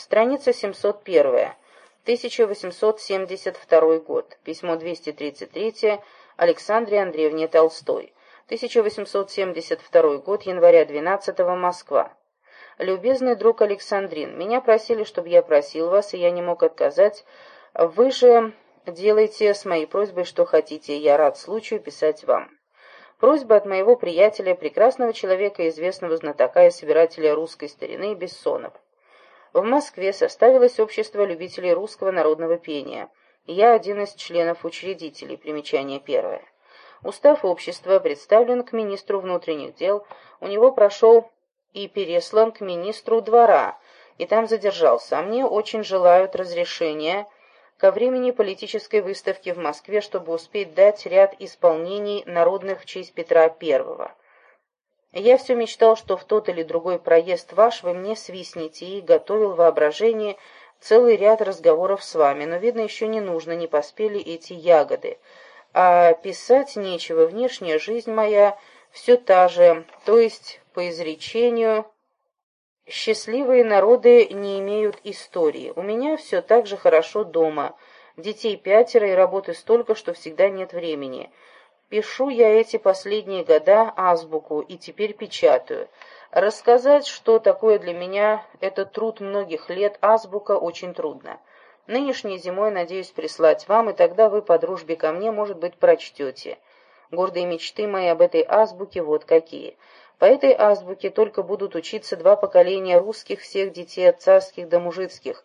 Страница 701. 1872 год. Письмо 233 Александре Андреевне Толстой. 1872 год, января 12 Москва. «Любезный друг Александрин, меня просили, чтобы я просил вас, и я не мог отказать. Вы же делайте с моей просьбой, что хотите, я рад случаю писать вам. Просьба от моего приятеля, прекрасного человека, известного знатока и собирателя русской старины Бессонов. В Москве составилось общество любителей русского народного пения. Я один из членов учредителей, примечание первое. Устав общества представлен к министру внутренних дел, у него прошел и переслан к министру двора, и там задержался. А мне очень желают разрешения ко времени политической выставки в Москве, чтобы успеть дать ряд исполнений народных в честь Петра I. Я все мечтал, что в тот или другой проезд ваш вы мне свистнете, и готовил воображение целый ряд разговоров с вами, но, видно, еще не нужно, не поспели эти ягоды. А писать нечего, внешняя жизнь моя все та же, то есть, по изречению, счастливые народы не имеют истории. У меня все так же хорошо дома. Детей пятеро и работы столько, что всегда нет времени. Пишу я эти последние года азбуку и теперь печатаю. Рассказать, что такое для меня этот труд многих лет азбука, очень трудно. Нынешней зимой надеюсь прислать вам, и тогда вы по дружбе ко мне, может быть, прочтете. Гордые мечты мои об этой азбуке вот какие. По этой азбуке только будут учиться два поколения русских всех детей от царских до мужицких,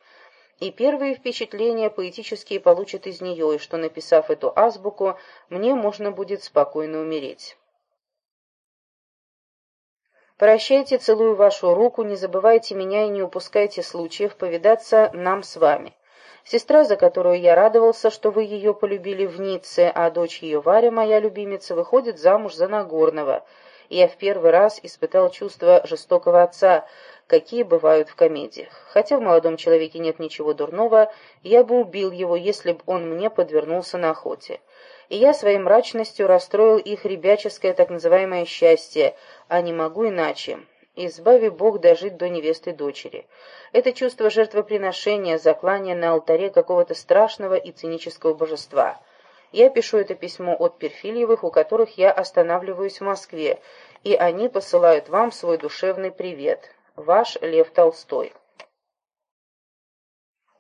и первые впечатления поэтические получат из нее, и что, написав эту азбуку, мне можно будет спокойно умереть. Прощайте, целую вашу руку, не забывайте меня и не упускайте случаев повидаться нам с вами. Сестра, за которую я радовался, что вы ее полюбили в Ницце, а дочь ее Варя, моя любимица, выходит замуж за Нагорного. И я в первый раз испытал чувство жестокого отца, какие бывают в комедиях. Хотя в молодом человеке нет ничего дурного, я бы убил его, если бы он мне подвернулся на охоте. И я своей мрачностью расстроил их ребяческое так называемое счастье, а не могу иначе избави Бог дожить до невесты дочери. Это чувство жертвоприношения, заклания на алтаре какого-то страшного и цинического божества. Я пишу это письмо от Перфильевых, у которых я останавливаюсь в Москве, и они посылают вам свой душевный привет. Ваш Лев Толстой.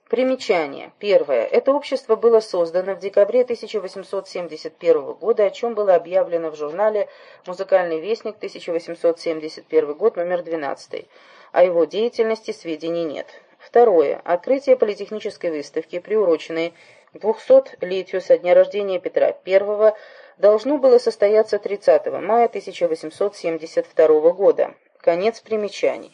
Примечание. Первое. Это общество было создано в декабре 1871 года, о чем было объявлено в журнале «Музыкальный вестник», 1871 год, номер 12. О его деятельности сведений нет. Второе. Открытие политехнической выставки, приуроченной 200-летию со дня рождения Петра I, должно было состояться 30 мая 1872 года. Конец примечаний.